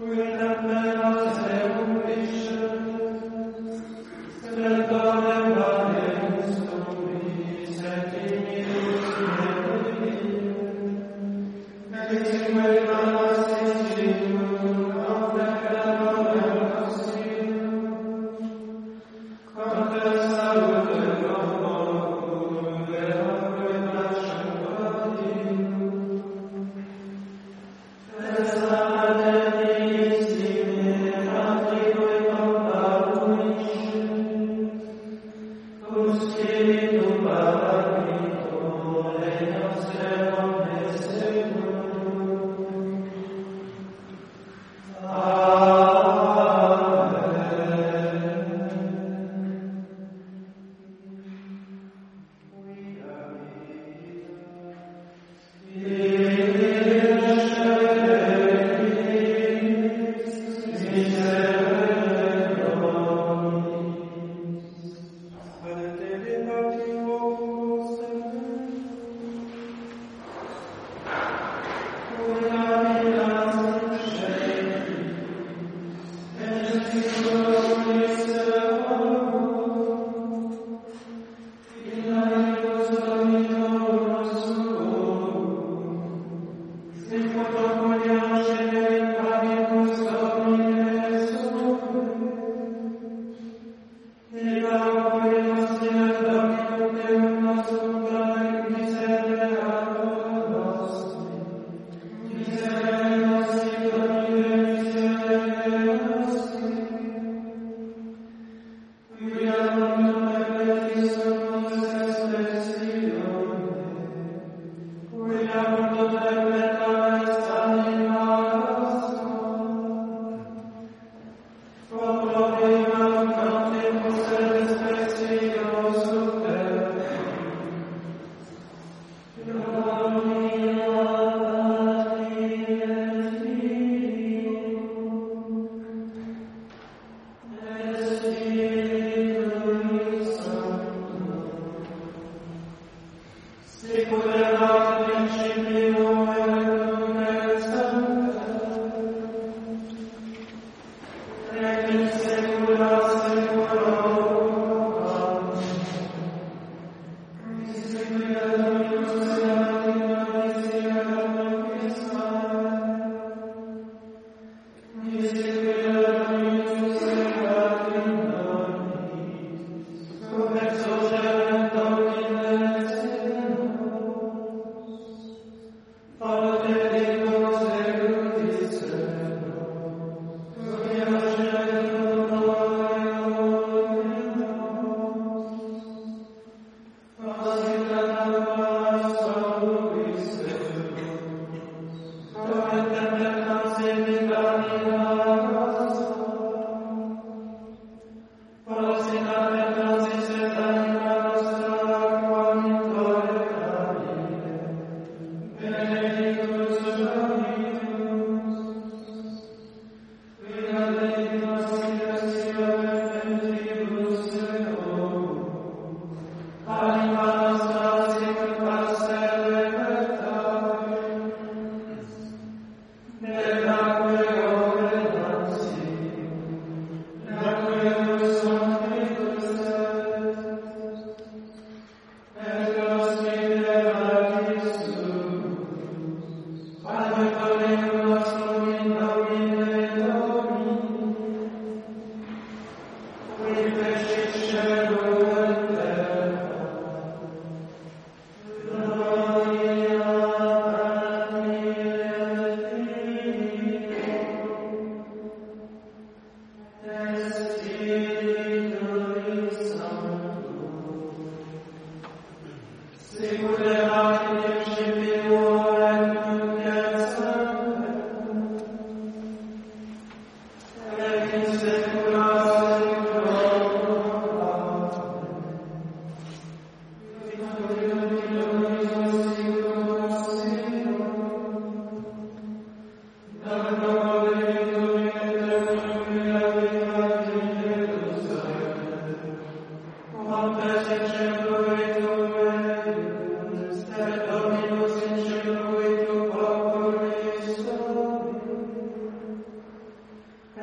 We're going to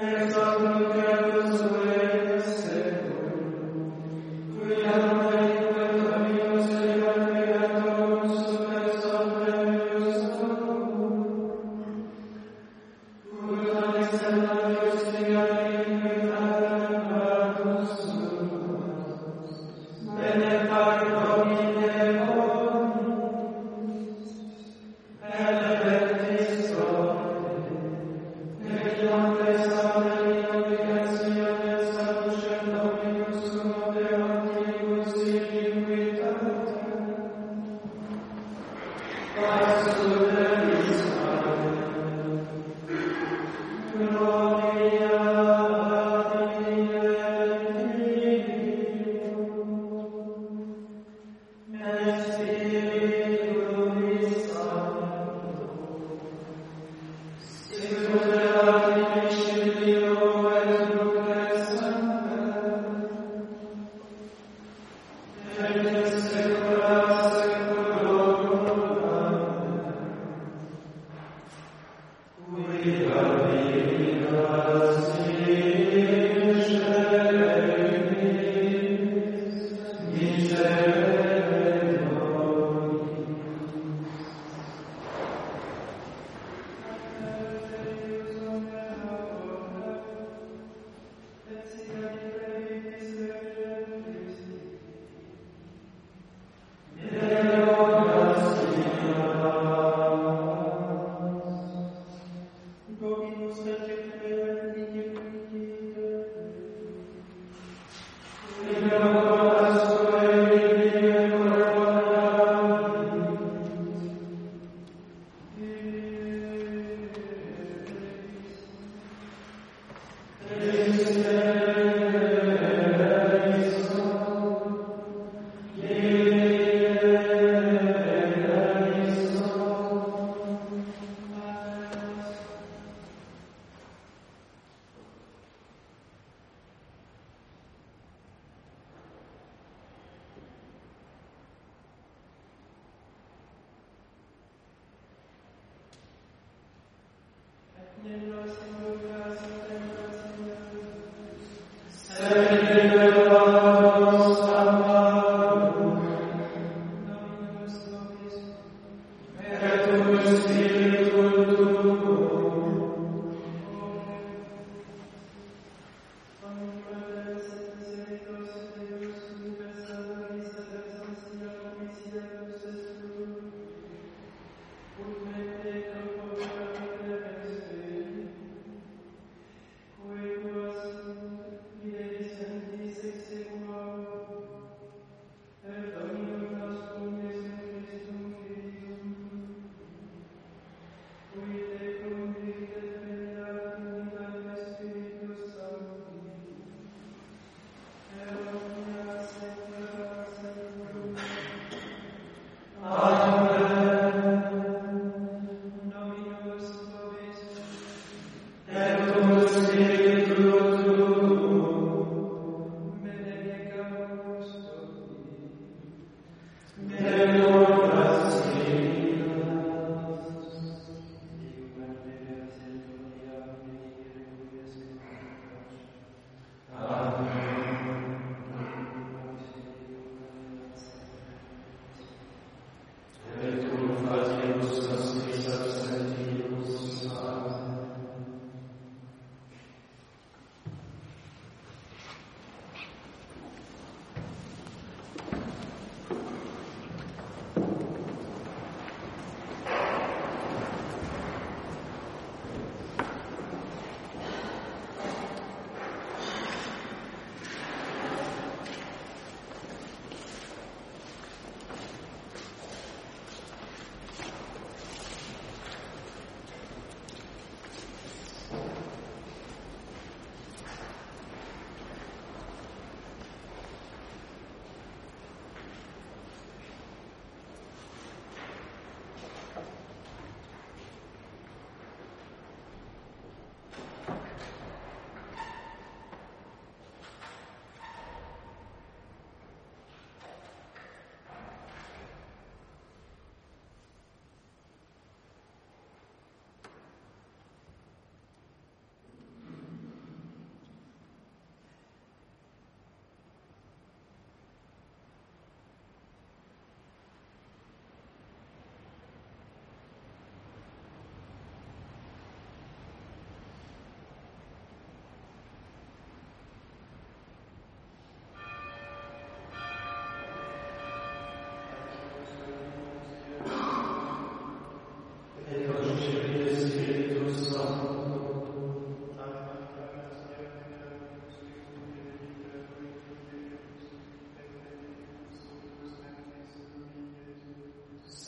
And so Yes,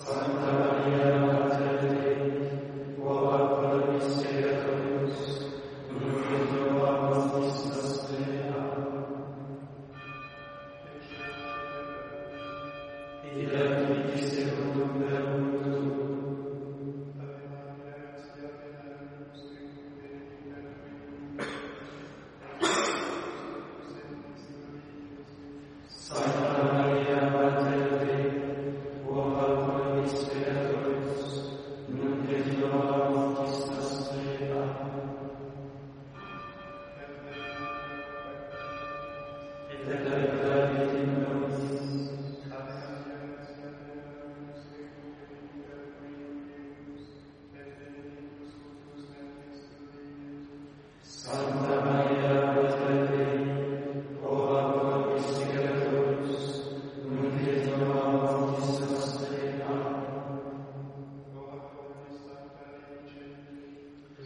Sancta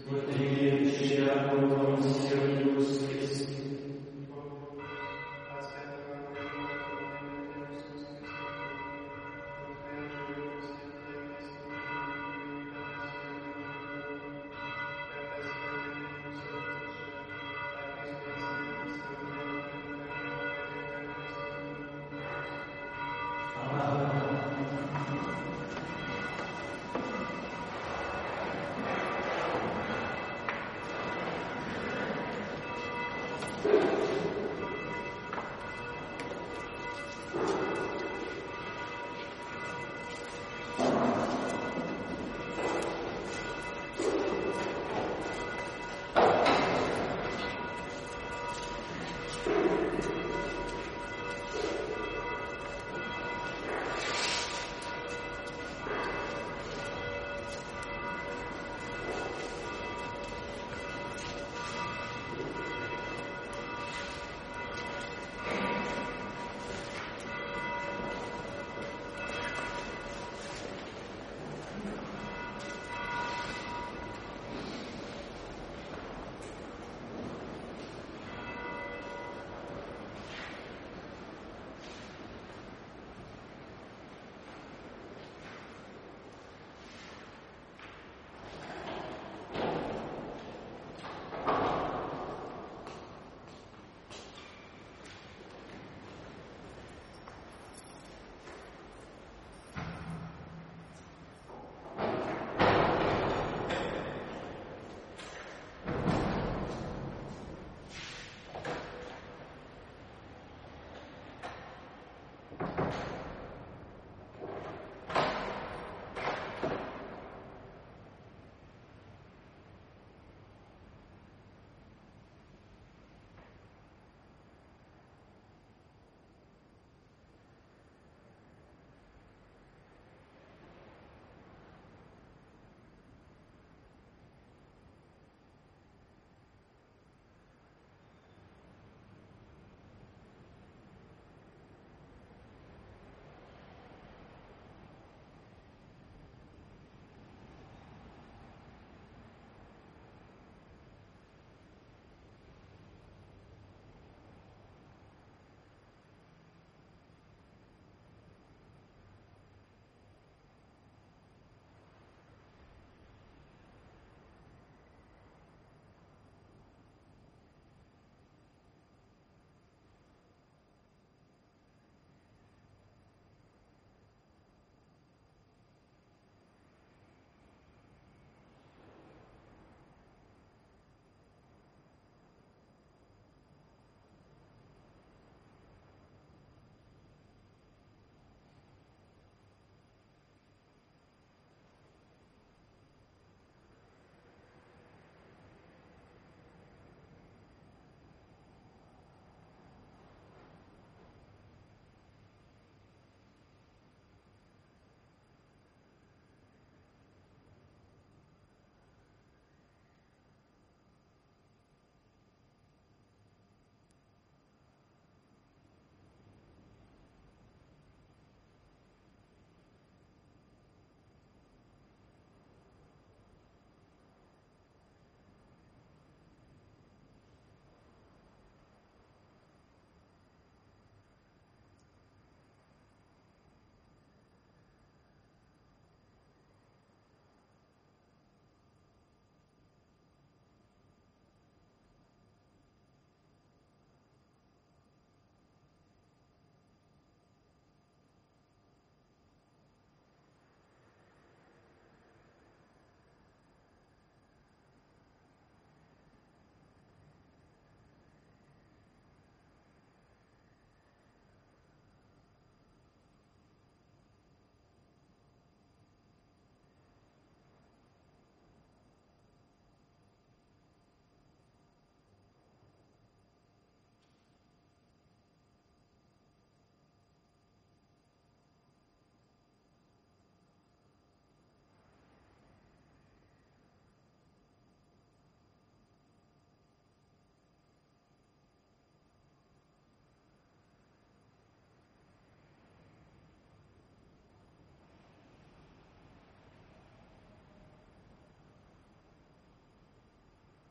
Thank you.